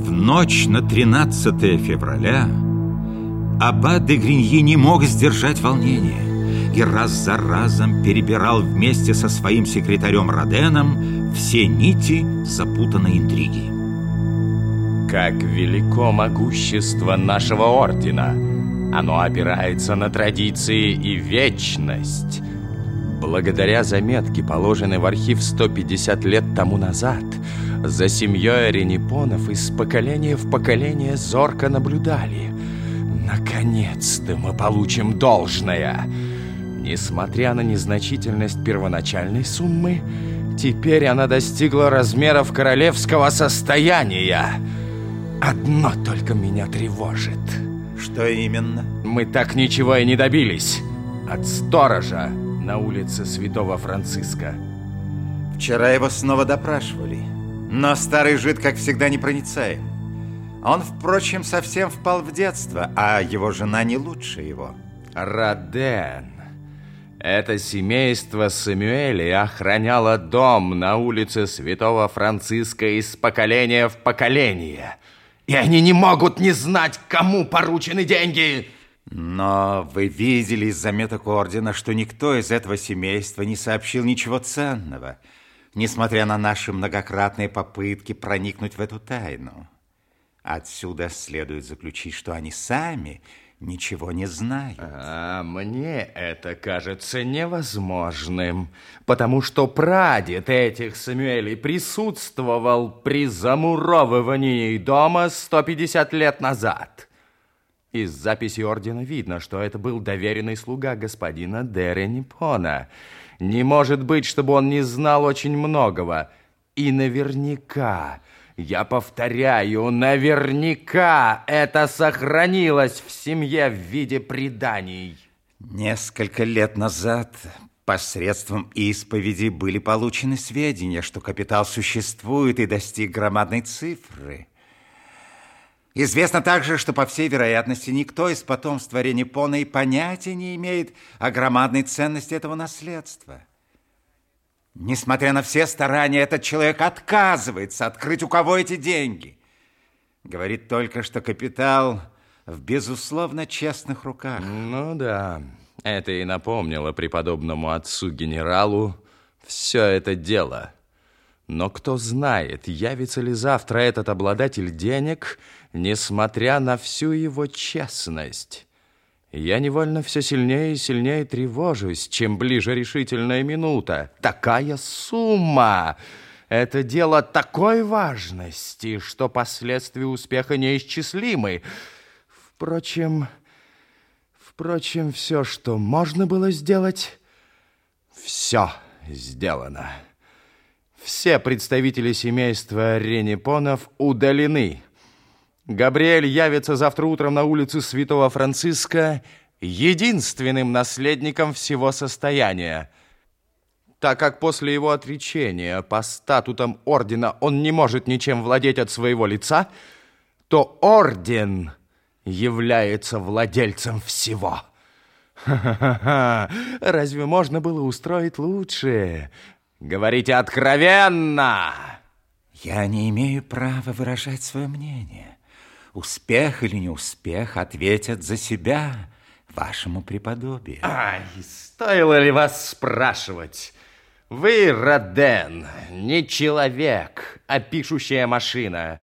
В ночь на 13 февраля Аббат де Гриньи не мог сдержать волнения и раз за разом перебирал вместе со своим секретарем Роденом все нити запутанной интриги. Как велико могущество нашего ордена! Оно опирается на традиции и вечность. Благодаря заметке, положенной в архив 150 лет тому назад, за семьей Ренепонов из поколения в поколение зорко наблюдали. Наконец-то мы получим должное. Несмотря на незначительность первоначальной суммы, теперь она достигла размеров королевского состояния. Одно только меня тревожит. Что именно? Мы так ничего и не добились. От сторожа на улице Святого Франциска. Вчера его снова допрашивали. Но старый жид, как всегда, непроницаем. Он, впрочем, совсем впал в детство, а его жена не лучше его. Роден. Это семейство Самюэли охраняло дом на улице Святого Франциска из поколения в поколение. И они не могут не знать, кому поручены деньги. Но вы видели из заметок ордена, что никто из этого семейства не сообщил ничего ценного, несмотря на наши многократные попытки проникнуть в эту тайну. Отсюда следует заключить, что они сами ничего не знают. А мне это кажется невозможным, потому что прадед этих Самуэлей присутствовал при замуровывании дома 150 лет назад. Из записи ордена видно, что это был доверенный слуга господина Деренипона. Не может быть, чтобы он не знал очень многого. И наверняка, я повторяю, наверняка это сохранилось в семье в виде преданий. Несколько лет назад посредством исповеди были получены сведения, что капитал существует и достиг громадной цифры. Известно также, что, по всей вероятности, никто из потомства Ренепона и понятия не имеет о громадной ценности этого наследства. Несмотря на все старания, этот человек отказывается открыть, у кого эти деньги. Говорит только, что капитал в безусловно честных руках. Ну да, это и напомнило преподобному отцу-генералу все это дело. Но кто знает, явится ли завтра этот обладатель денег, несмотря на всю его честность. Я невольно все сильнее и сильнее тревожусь, чем ближе решительная минута. Такая сумма! Это дело такой важности, что последствия успеха неисчислимы. Впрочем, впрочем, все, что можно было сделать, все сделано. Все представители семейства Ренепонов удалены. Габриэль явится завтра утром на улицу Святого Франциска единственным наследником всего состояния. Так как после его отречения по статутам ордена он не может ничем владеть от своего лица, то орден является владельцем всего. Ха-ха-ха! Разве можно было устроить лучше? Говорите откровенно. Я не имею права выражать свое мнение. Успех или неуспех ответят за себя вашему преподобию. Ай, стоило ли вас спрашивать? Вы, Роден, не человек, а пишущая машина.